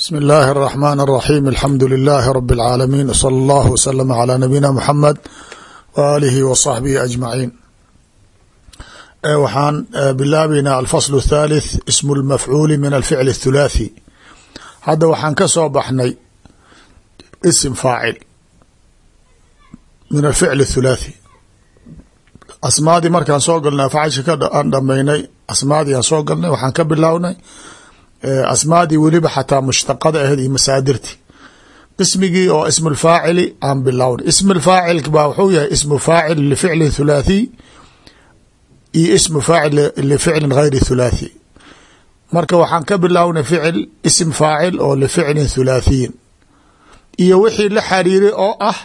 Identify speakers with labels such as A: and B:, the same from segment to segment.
A: bsmi اllahi الرaxman الraxim alxamdu lilahi rab اlcaalamiin wslى اllah wslm عlى nabiyina mxamed w alihi w صaxbihi ajmaciin waxaan bilaabeynaa alfasl الthalith ismu اlmafcuuli min alficl الthulaathi hadda waxaan ka soo baxnay isim faacil min alficl الthulaathi asmaadii markaan soo galnay afcashi aan dhamaynay asmaadii aan soo galnay waxaan ka bilownay asmaadii weliba xataa mushtaqada aheed iyo masaadirti. Qismigii oo ismu lfaacili aan bilownay ismu faacil baa wuxuu yahay ismu faacil lificlin thulaathiy iyo ismu faacil lificlin gayri thulaathi. Marka waxaan ka bilownay ficil ism faacil oo lificlin thulaathiyin. Iyo wixii la xariiray oo ah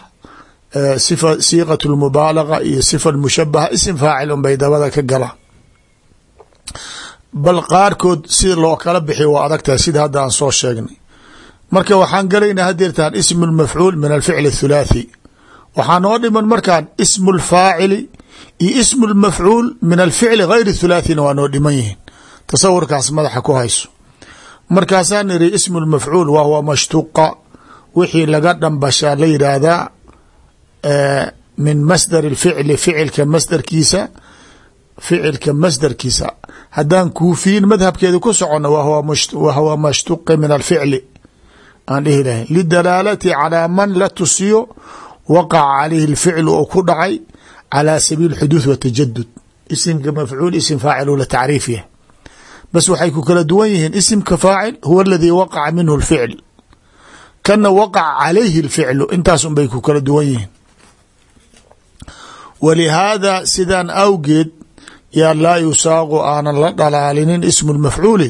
A: sifa siiqat lmubaalaga iyo sifa mushabaha isim faacil unbay dabada ka galaan bal qaarkood sida loo kala bixiy waa adagtahay sida hadda aan soo sheegnay. Marka waxaan galaynaa hadeertaan ismu lmafcuul min alficl athulaathi waxaa noo dhiman markaan ismu lfaacili iyo ismu lmafcuul min alficli gayri thulaathina waa noo dhiman yihiin. Tasawurkaas madaxa ku hayso. Markaasaan iri ismu wa huwa mashtuqa wixii laga dhambashaa la yidhaahdaa min masdar اficli ficilka masdarkiisa ficilka masdarkiisa. Haddaan kuufiyin madhabkeeda ku socono wahwa mashtuqi min alficli. Aan dhihi lahayn lidalaalati calaa man la tusiyo waqaca calayhi lficlu oo ku dhacay calaa sabiil xuduuth wa tajadud isimka mafcuul isim faacil ula tacriif yah bas waxay ku kala duwan yihiin isimka faacil huwa aladii waqaca minhu lficl kana waqaca calayhi lficlu intaas un ku kala duwan yihiin. Walihaada sidan awgeed yaa laa yusaaqu aanan la dhalaalinin ismu lmafcuuli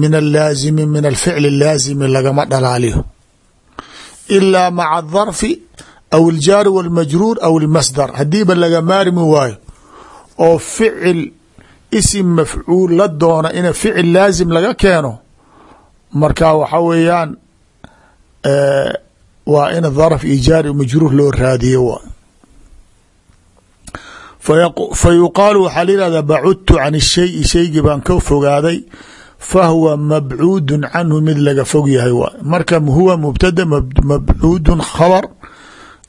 A: min alaazimi min alficli laazimi lagama dhalaaliyo. Ilaa maca adarfi aw aljaari walmajruur aw almasdar. Haddiiba laga maarmi waayo oo ficil isim mafcuul la doona in ficil laazim laga keeno marka waxa weeyaan waa in darf iyo jaari majruur loo raadiyo. waay fa yuqaalu waxaa la yihahdaa bacudtu can shayi shaygii baan ka fogaaday. fahuwa mabcuudun canhu mid laga fog yahay. waay marka huwa mubtada mabcuudun khabar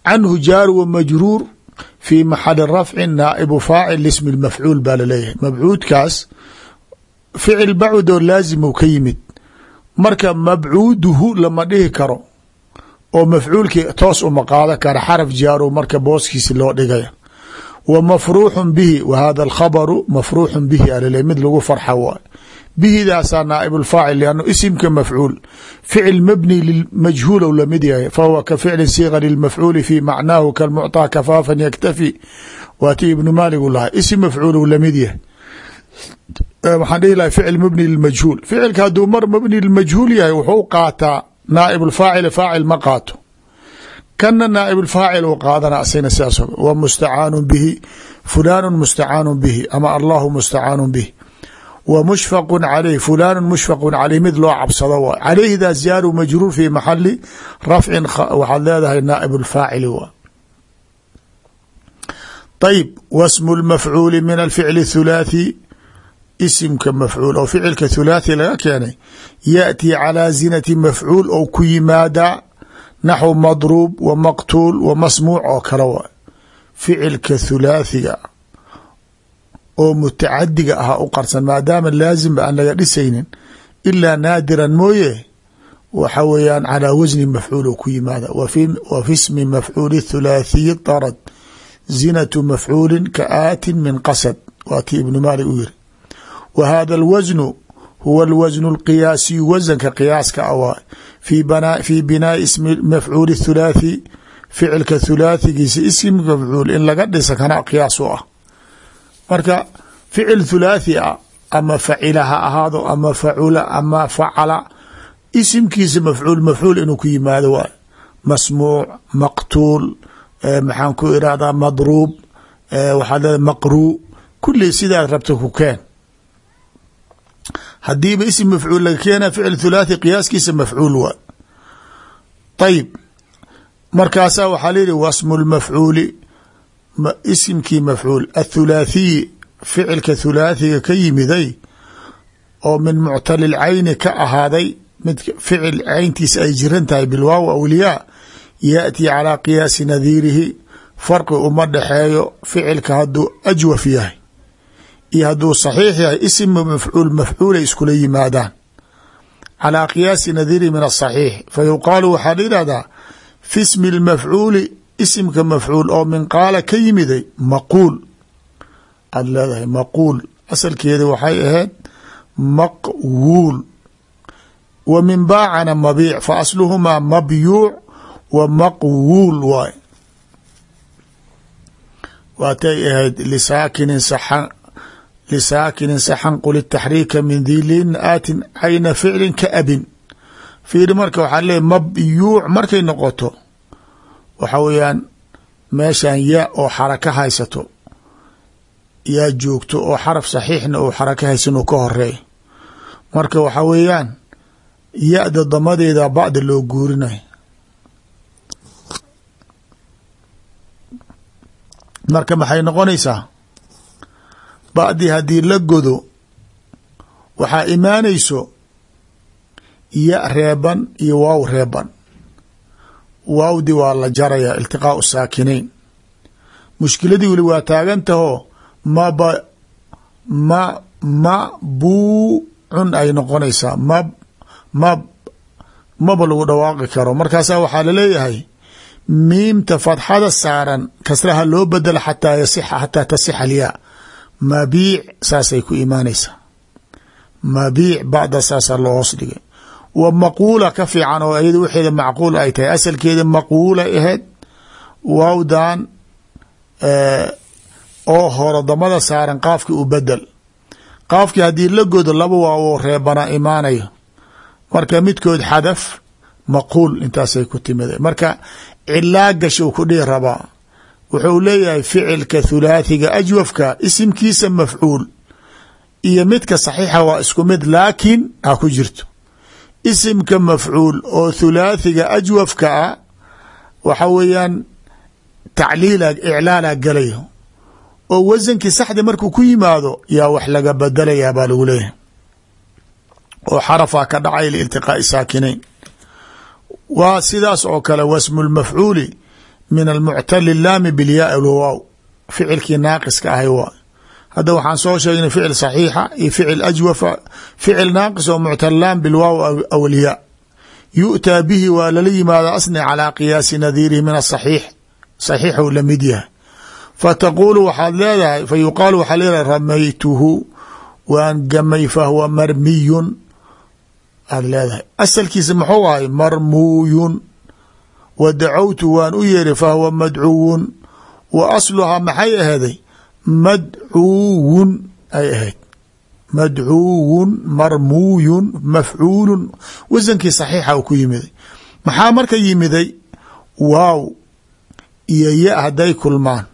A: canhu jaari wa majruur fi maxali rafci naaibu faacil ismi mafcuul baa la leeyahay mabcuudkaas ficil bacud oo laazim ka yimid. marka mabcuuduhu lama dhihi karo. oo mafcuulkii toos uma qaada kara. xaraf marka booskiisi loo dhigaya w mafruuxu bihi w hada alkhabaru mafruuxu bihi alale mid lagu farxa waay bihidaasaa naaib lfaacil lannu isimka mafcuul. Ficil mabni limajhuulow la mid yahay fahuwa ka ficlin siiqa lilmafcuuli fi macnaahu kalmucطaa kafaafan yaktafi. Waati ibnu maaligu lahay isim mafcuulow la mid yahay. Waxaan dhihi lahay ficil mabni lilmajhuul. Ficilka hadduu mar mabni lmajhuul yahay wuxuu qaataa naaib lfaacil faacil ma qaato kana naaib faacil uu qaadana asagna sidaas wa mustacaanu bihi fulaanu mustacaanu bihi ama allahu mustacaanu bih wa mushfaqu caleyh fulaanu mushfaqu caleyh mid loo cabsado waay caleyhdaas jaaru majruur fi maxali rafcin waxaad leedahay naaib lfaacili wa. Ayb wasmu lmafcuuli min alficli thulaathi isimka mafcuul oo ficilka thulaathi laga keenay yaأtii calaa zinati mafcuul ou ku yimaadaa naxw madruub wa maqtuul wa masmuuc oo kale waay. Ficilka thulaathiga oo mutacadiga aha u qarsan maadaama laazimba aan laga dhisaynin ilaa naadiran mooye waxa weeyaan calaa wasni mafcuul ku yimaada. Wa fi smi mafcuuli thulaathiyi darad zinatu mafcuulin ka aatin min qasad waa tii ibnu maalik u yiri. Wa hada alwasnu huwa alwasn اlqiyaasiyu wasanka qiyaaska a waay fi binaai ismi mafcuuli thulaathi ficilka thulaathigiisa isimka mafcuul in laga dhisa kana qiyaas u ah marka ficil thulaathi ah ama facila ha ahaado ama facula ama facala isimkiisa mafcuul mafcuul inuu ku yimaado waay masmuuc maqtuul maxaan ku irahdaa madruub waxaad leeda maqruu kulli sidaad rabta hadiiba ism mafcuul laga keena ficil thulaathi qiyaaskiisa mafcuul waa. Ayib markaasaa waxaa layihi wasmu lmafcuuli isimkii mafcuul athulaathiyi ficilka thulaathiga ka yimiday oo min muctali lcayni ka ahaaday mid ficil cayntiisa ay jiran tahay bilwaaw awliyaa yaأtii calىa qiyaasi nadiirihi farqi uma dhexeeyo ficilka hadduu ajwaf yahay iyo hadduu saxiix yahay isim mafcuul mafcuulay iskula yimaadaan. Calىa qiyaasi nadiirihi min asaxiix fa yuqaalu waxaa la yihahdaa fi smi اlmafcuuli isimka mafcuul oo min qaala ka yimiday maquul. Aad leedahay maquul. Asalkeeda waxay ahayd maqwuul. Wa min baacana mabiic fa asluhumaa mabyuuc wa maqwuul waay waatay ahayd lisaakinin saxan saxan qul taxriika min dilin aatin cayna ficlin ka abin fiiri marka waxaa leeyahy mabyuuc markay noqoto waxa weeyaan meeshan yaa oo xaraka haysato yaa joogto oo xaraf saxiixna uu xaraka haysan uu ka horeeyo marka waxa weeyaan ya-da damadeeda bacda loo guurinayo marka maxay noqonaysaa bacdii haddii la godo waxaa imaanayso ya reeban iyo waaw reeban. Waawdi waa la jaraya iltiqaau saakinayn. Mushkiladii weli waa taagantahoo maba ma ma buucun ay noqonaysaa. Mab mab maba lagu dhawaaqi karo. Markaasaa waxaa la leeyahay miimta fadxada saaran kasraha loo bedela xataa yasixa xataa tasixa alyaa mabiic saasay ku imaanaysaa. Mabiic bacda saasaa loo hoos dhigay. Wa maquula ka fiican oo iyada waxeeda macquul ay tahay. Asalkeeda maquula ahayd waawdan oo horo damada saaran qaafkii u bedel. Qaafkii haddii la godo laba waawo reebana imaanayo marka midkood xadaf maquul intaasay ku timida marka cilaa gashuu ku dhihi rabaa wuxuu leeyahay ficilka thulaathiga ajwafka isimkiisa mafcuul iyo midka saxiixa waa isku mid laakiin ha ku jirto. Isimka mafcuul oo thulaathiga ajwafka ah waxa weeyaan tacliila iclaala galayo oo wasankii saxda markuu ku yimaado yaa wax laga bedelayaa baa lagu leeyahay. Oo xarafaa ka dhacay liiltiqaa'i saakinayn. Waa sidaas oo kale wasmu lmafcuuli min almuctali laami bilyaai lwaaw ficilkii naaqiska ahay waa hadda waxaan soo sheegnay ficil saxiixa iyo ficil ajwafa ficil naaqis oo muctallaam bilwaaw aw alyaa yu'taa bihi waa lala yimaada asni calaa qiyaasi nadiirihi min asaxiix saxiixu la mid yahay fataquulu waxaad leedahay fa yuqaalu waxaa leedahay ramaytuhu waan gamay fahwa marmiyun aad leedahay asalkiisa muxuu ahay marmuuyun wa dacawtu waan u yeeri fahwa madcuwun. Wa asluhaa maxay aheeday madcuwun ay ahayd. Madcuwun marmuuyun mafcuulun. Wasankii saxiixa u ku yimiday. Maxaa marka yimiday? Waaw iyo ya hadday kulmaan.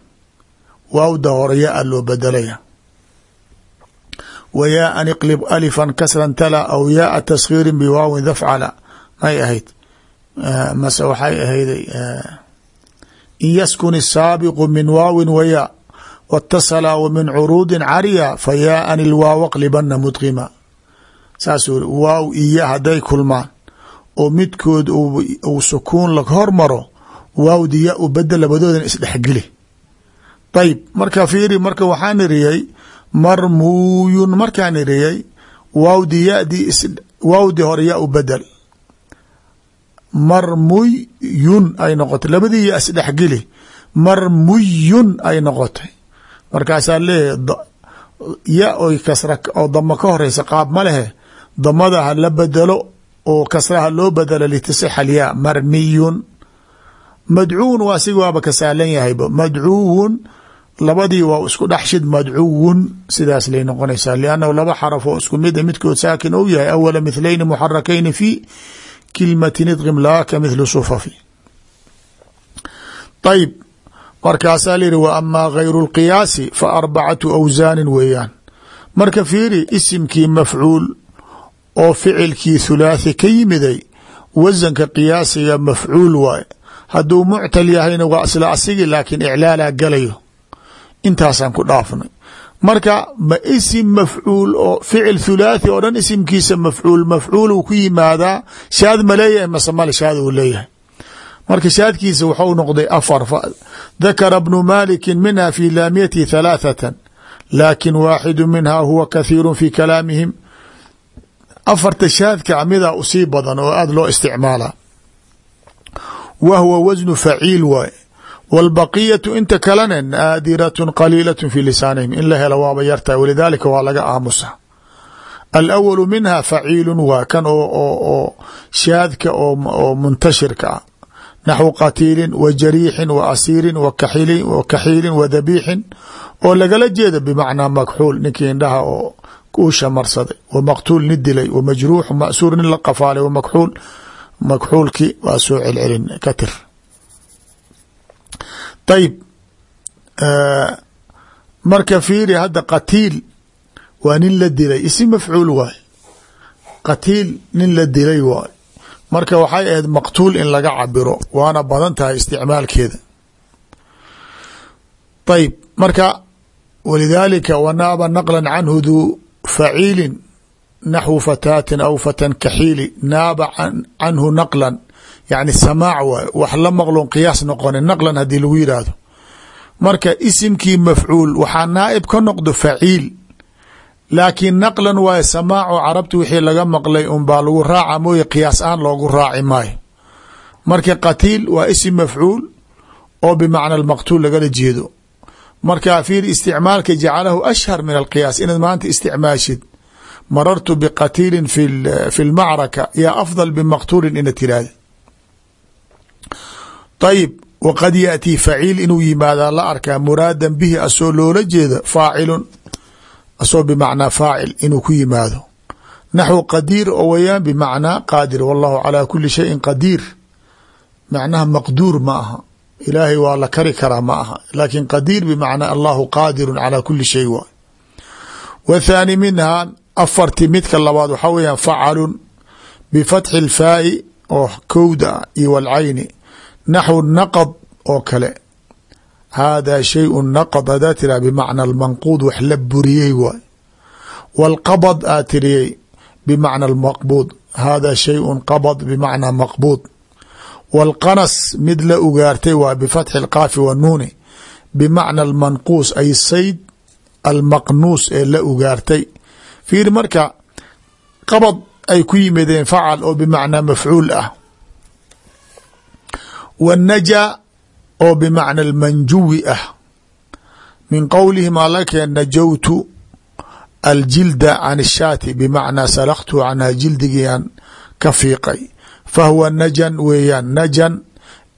A: Waawda hore yaa loo bedelaya wa yaa an iqlib alifan kasran tala aw yaaa taskhiirin biwaawin dafcala. May ahayd mase waxay ahayday in yaskun isaabiqu min waawin wayaa watasala w min curuudin cariya fa yaa an ilwaaw qlibana mudqima saasuu waaw iyo hadday kulmaan oo midkood uu sukuun la hormaro waawdi ya u bedel labadoodan isdhexgeli ayb marka fiiri marka waxaan iriyey marmuuyun markaan iriyey waawdi yadi waawdi hore ya u bedel marmuyun ay noqotay. Labadii isdhexgeli marmuyun ay noqotay. Markaasaa leeyahy ya oy kasra oo damo ka horeysa qaab ma lehe damada ha la bedelo oo kasraha loo bedelo litiصxa alyaa marmiyun madcuun waa sig waaba ka sahlan yahayba. Madcuwun labadii waa isku dhexshid madcuwun sidaas lay noqonaysaa. Liannahu laba xaraf oo isku mid a midkood saakin ou yahay awala mithlayni muxarakayni fi kilmatin idqim laaka mithlu sufafi ayb markaasaa layihi wa amaa gayru اlqiyaasi fa arbacatu awsaanin weeyaan marka fiiri isimkii mafcuul oo ficilkii thulaathi ka yimiday wasanka qiyaasiga mafcuul waaye hadduu muctal yahayna waa isla asigi laakiin iclaalaa galayo. Intaasaan ku dhaafnay marka ma isim mafcuul oo ficil thulaathi oo dhan isimkiisa mafcuul mafcuul uu ku yimaadaa shaad ma leeyahay mase male shaad uu leeyahay. Marka shaadkiisa waxau noqday afar dakara bnu maliki minha fi laamiyati halaathatan laakin waaxidu minha huwa kathiiru fi kalaamihim. Afarta shaadka midaa u sii badan oo aada loo isticmaala. Wa huwa wasnu faciil waay wاlbaqiyatu inta kalena naadirat qaliilaة fi lisaanihim in la helo waaba yartahay walidaalika waa laga aamusa alawalu minha faciilu waa kan oo shaadka oo muntashirka ah naxwu qatiilin wa jariixin wa asiirin wa kaxiilin wa dabiixin oo lagala jeeda bimacnaa makxuul ninkii indhaha oo uusha marsaday wa maqtuul nin dilay wa majruux masuur nin la qafaalay wa makxuul makxuulki waa soo celcelin ka tir ayib marka fiiri hadda qatiil waa nin la dilay isi mafcuul waay qatiil nin la dilay waay marka waxay ahayd maqtuul in laga cabiro waana badan tahay isticmaalkeeda ayib marka walidaalika wanaaba naqla canhu duu faciilin naxwu fataatin aw fatan kaxiili naaba canhu naqlan yani samaac waay wax la maqlon qiyaas noqonin naqlan haddii lagu yidhaahdo marka isimkii mafcuul waxaa naaib ka noqdo faciil. Laakiin naqlan waaye samaaco carabti wixii laga maqlay unbaa lagu raaca mooye qiyaas aan loogu raaci maayo. Marka qatiil waa isim mafcuul oo bimacna almaqtuul lagala jeedo. Marka fiir isticmaalka jacalahu ashhar min alqiyaas inaad maanta isticmaashid marartu biqatiilin fi lmacraka yaa afdal bimaqtuulin ina tiraahda ayib waqad yaأtii faciil inuu yimaadaa la arkaa muraadan bihi asoo loola jeeda faacilun. Asoo bimacnaa faacil inuu ku yimaado. Naxwu qadiir oo weyaan bimacnaa qaadir. Wallahu calaa kuli shayin qadiir. Macnaha maqduur ma aha. Ilaahay waa la kari karaa ma aha. Laakin qadiir bimacnaa allahu qaadiru calaa kuli shay waay wa thaani minhaa afarti midka labaad waxaa weyaan facalun. Bifatxi اlfaa'i oo kowda iyo walcayni naxwu naqd oo kale haadaa shayu naqd hadaa tiraha bimacna almanquud wax la buriyey waay wاlqabd aa tiriyey bimacna almaqbuud haadaa shayun qabd bimacnaa maqbuud wاlqanas mid la ugaartay waa bifatxi اlqaafi wanuuni bimacna almanquus ay sayd almaqnuus ee la ugaartay fiir marka qabad ay ku yimideen facal oo bimacnaa mafcuul ah wnaja oo bimacna almanjuwi ah min qowlihim alake najawtu aljilda can shaati bimacnaa salaktu canhaa jildigiiaan ka fiiqay fahuwa najan weeyaan najan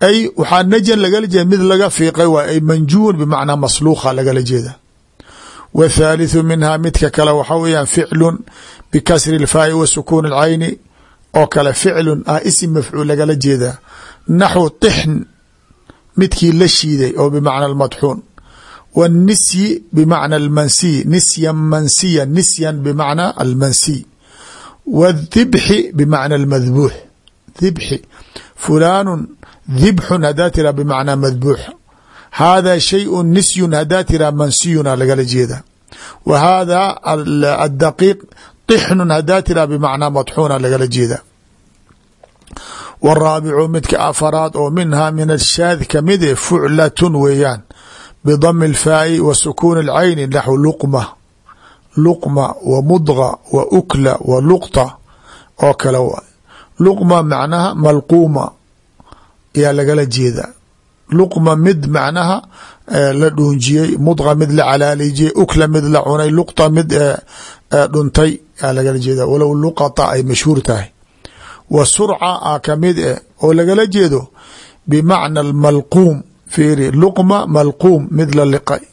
A: ay waxaa najan lagala jeeda mid laga fiiqay waa ay manjuwun bimacnaa masluuqa lagala jeeda w thaalithu minhaa midka kale waxaa weyaan ficlun bikasri اlfaai wa sukuun اlcayni oo kale ficlun ah isim mafcuul lagala jeedaa naxwu tixn midkii la shiiday oo bimacna almadxuun wاnisyi bimacna almansiy nisyan mansiya nisyan bimacna almansiy wاdibxi bimacna almadbuux dibxi fulaanu dibxun hadaa tira bimacnaa madbuux hada shayءu nisyun hadaa tira mansiyuna lagala jeeda wa hada adaqiiq طixnun hadaa tira bimacnaa madxuuna lagala jeeda waraabicu midka afaraad oo minhaa min ashaad ka mid e fuclatun weeyaan bidami alfaai wa sukuuni alcayni naxw luqma luqma wa mudqa wa ukla wa luqta oo kale wa luqma macnaha malquuma ayaa lagala jeedaa luqma mid macnaha la dhuunjiyey mudqa mid la calaalijiyey ukla mid la cunay luqta mid dhuntay ayaa lagala jeeda walow luqata ay mashhuur tahay wa surca a kamid eh oo lagala jeedo bimacna almalquum fiiri luqma malquum mid la liqay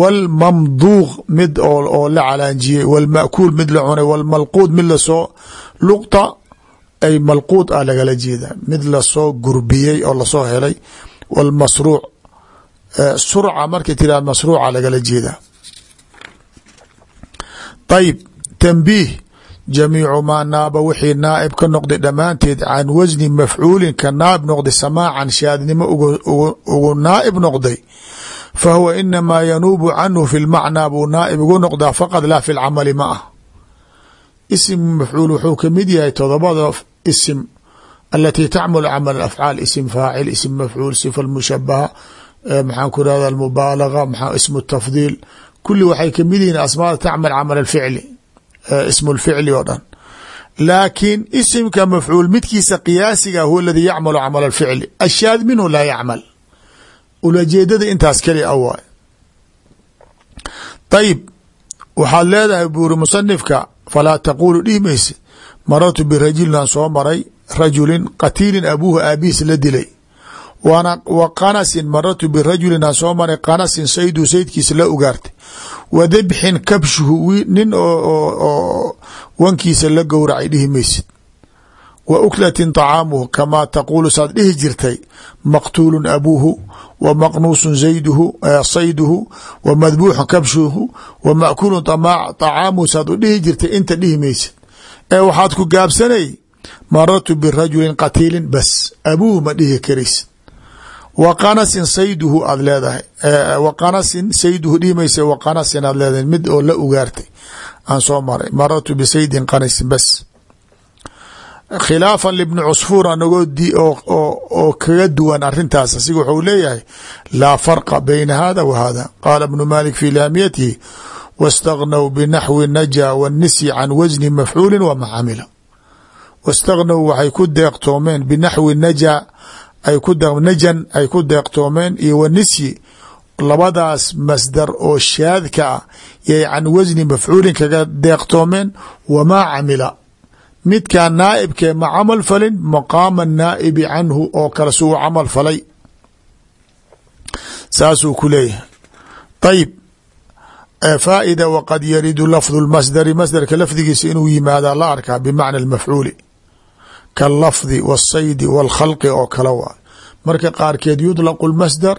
A: wاlmamduuq mid oo la calaanjiyey wاlma'kuul mid la cunay wاlmalquud mid lasoo luqta ay malquud ah lagala jeeda mid lasoo gurbiyey oo lasoo helay wاlmasruuc surca markay tiraha masruuca lagala jeedaa ayib tanbiih jamiicu maa naaba wixii naaib ka noqday dhammaanteed can wasni mafcuulin ka naaib noqday samaacan shaadnimo ugu naaib noqday fahuwa inamaa yanuubu canhu fi lmacnaa buu naaib ugu noqdaa faqad laa fi lcamali ma ah isim mafcuul wuxuu ka mid yahay todobada isim alatii tacmalu camal afcaal isim faacil isim mafcuul sifa mushabaha maxaan ku irahda almubaalaga ismu tafdiil kuli waxay ka mid yihiin asmaada tacmal camal aficli ismu lficli oo dhan. Laakiin isimka mafcuul midkiisa qiyaasiga huwa aladii yacmalu camal alficli. Ashaad minhu laa yacmal. Ulajeedada intaas keli a waay ayib waxaad leedahay buuri musanifka falaa taquulu dhihi mayse marartu birajulin soo maray rajulin qatiilin abuuhu aabihiis la dilay wa qanasin marartu birajulinaa soo maray qanasin sayduu saydkiisa la ugaartay wa kabshuhu nin oo wankiisa la gowracay dhihi maysid wa uklatin طacaamuhu kamaa taquulu saad dhihi jirtay maqtuulun abuuhu wa maqnuusun zayduhu sayduhu wa madbuuxun kabshuhu wa maakulun طacaamuhu saad u dhihi jirtay inta dhihi maysid ee waxaad ku gaabsanay marartu birajulin qatiilin bas abuuhu ma dhihi karaysid wa qanasin sayduhu aad leedahay wa qanasin sayduhu dhihi maysa wa qanasin aad leedahay mid oo la ugaartay aan soo maray marartu bisaydin qanasin bas khilaafan libni cusfuur anagoo oo kaga duwan arintaas asiga wuxuu leeyahay laa farqa bayna hada wa hada qaala ibnu malik fi laamiyatihi wاstagnow binaxwi naja wاnisyi can wasni mafcuuli wama camila wاstagnow waxay ku deeqtoomeen binaxwi naja ay ku najan ay ku deeqtoomeen iyo wanisyi labadaas masdar oo shaadka ah yay can wasni mafcuulin kaga deeqtoomeen wamaa camila. Midkaa naaibkee ma camal falin maqaama naa'ibi canhu oo kale suu camal falay. Saasuu ku leeyahay. Ayib faa'ida waqad yaridu lafdu lmasdari masdarka lafdigiisa inuu yimaadaa la arkaa bimacna almafcuuli kalafdi wاsaydi wاlkhalqi oo kale waa marka qaarkeed yudlaqu lmasdar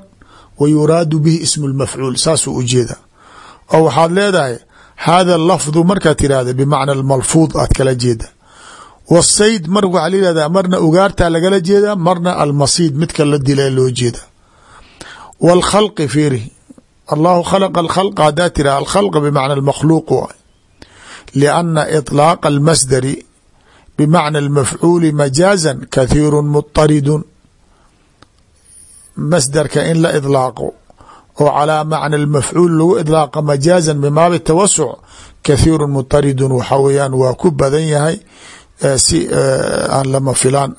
A: wa yuraadu bihi ismu lmafcuul saasuu ujeeda oo waxaad leedahay hada lafdu markaad tirahda bimacna almalfuud aad kala jeeda wsayd mar waxaa la yihahdaa marna ugaartaa lagala jeedaa marna almasiid midka la dila loo jeeda wاlkhalqi fiiri allahu khalaqa alkhalqa hadaa tiraha alkhalqa bimacna almakhluuq waay lianna iطlaaqa almasdari bmacna اlmafcuuli majaaza kathiiru muطaridun masdarka in la idlaaqo oo calaa macna اlmafcuul lagu idlaaqa majaaza bimaabi tawasuc kathiiru muطaridun waxa weyaan waa ku badan yahay si aan lama filaan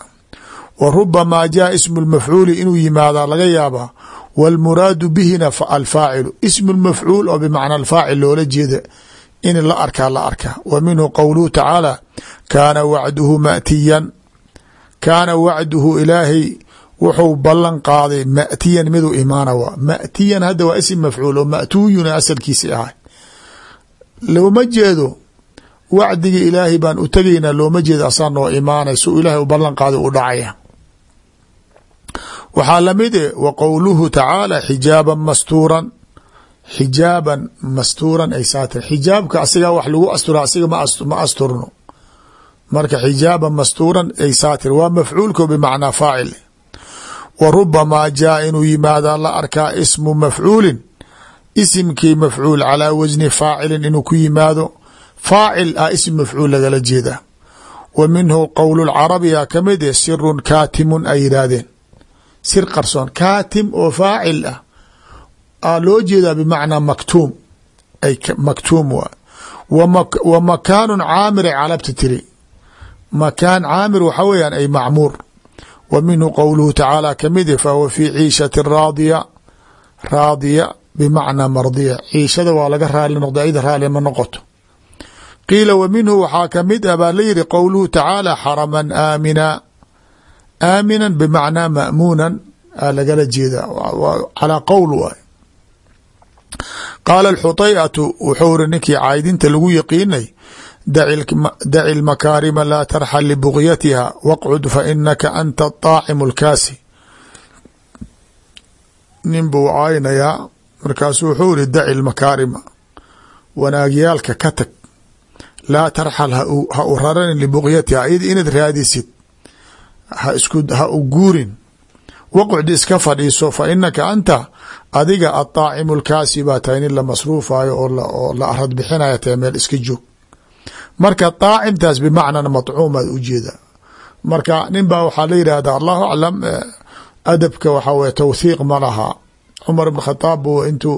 A: wa rubamaa jaa ismu اlmafcuuli inuu yimaadaa laga yaabaa wاlmuraadu bihina alfaacilu ismu اlmafcuul oo bimacna alfaacil loola jeeda in la arkaa la arkaa wa minhu qowluhu tacaala kaana wacduhu matiyan. Kaana wacduhu ilaahay wuxuu ballan qaaday matiyan miduu imaana matiyan hadda waa isim mafcuul oo ma'tuuyuna asalkiisi ahay. Looma jeedo wacdiga ilaahay baan u tegaynaa looma jeedo asaa noo imaanay su ilaahay u ballan qaaday u dhacaya. Waxaa la mid e wa qowluhu tacaala xijaaban mastuuran xijaaban mastuuran ay saatir. Xijaabka asigaa wax lagu astura asiga ma asturno. Marka xijaaban mastuuran ay saatir. Waa mafcuulko bimacnaa faacil. Wa rubamaa jaa inuu yimaadaa la arkaa ismu mafcuulin. Isimkii mafcuul calaa wasni faacilin inuu ku yimaado. Faacil ah ism mafcuul lagala jeedaa wa minhu qowl lcarabiya ka mid eh sirun kaatimun ay yidhaahdeen. Sir qarsoon kaatim oo faacil ah loo jeedaa bimacnaa maktuum. Maktuum waa. Wa makaanu caamir ay calabta tiri. Makaan caamir waxa weeyaan ay macmuur. Wa minhu qowluhu tacaala ka mid eh fahuwa fii ciishati raadiya. Raadiya bimacnaa mardiya. Ciishada waa laga raali noqda ida raali ma noqoto. Qiila wa minhu waxaa ka mid ah baa la yihi qowluhu tacaala xaraman aamina. Aaminan bimacnaa ma'muunan a lagala jeeda calaa qowl waay qaala alxutayatu wuxuu iri ninkii caydinta lagu yaqiinay daci lmakaarima laa tarxal libugyatiha waqcud fa inaka anta طaacimu lkaasi. Nin buu caaynayaa markaasu wuxuu iri daci lmakaarima wanaagyaalka ka tag laa tarxal ha u raranin libugyatiha iyada inaad raadisid ha u guurin waqcdi iska fadhiiso fa inaka anta adiga aطaacimu lkaasi baa tahay nin la masruufayo oo la arad bixinaya tahay meel iska joog marka طaacimtaas bimacnan maطcuumaad ujeeda marka nin baa waxaa la yidhaahda allahu aclam adabka waxaa weye tawthiiq ma laha cumar bn khadaab bu intuu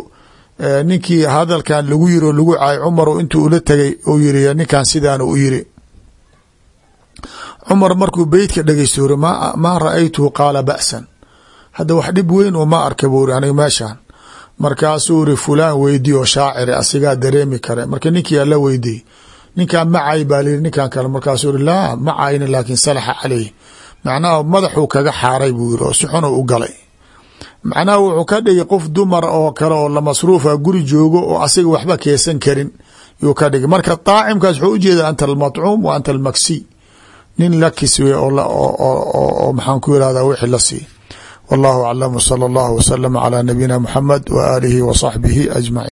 A: ninkii hadalkan lagu yiri oo lagu caay cumar intuu ula tegay uu yiri ninkan sidaan u yiri cumar markuu beytka dhegeysto uri maa ra-aytuhu qaala ba'san hadda wax dhib weyn oo ma arka buu ri aniga meeshaan. Markaasuu iri fulaan weydiy oo shaaciri asigaa dareemi kare. Marka ninkii ala weydiy ninkan macay baa ninkan kale. Markaasuu iri laa macayna laakin salaxa caleyh macnaha madaxuu kaga xaaray buu yiri oo u galay. Macnaha wuxuu ka dhigay qof dumar oo kale oo la masruufa guri joogo oo asiga waxba keesan karin yuu ka dhigay. Marka daacimkaas wuxuu ujeeda anta almaطcuum wa anta almaksi. Nin la kiswe oo maxaan ku irahda wixii la sii wallahu aclam wsala allah wslama cla nabiyina mxamed w aalihi wa saxbihi ajmaciin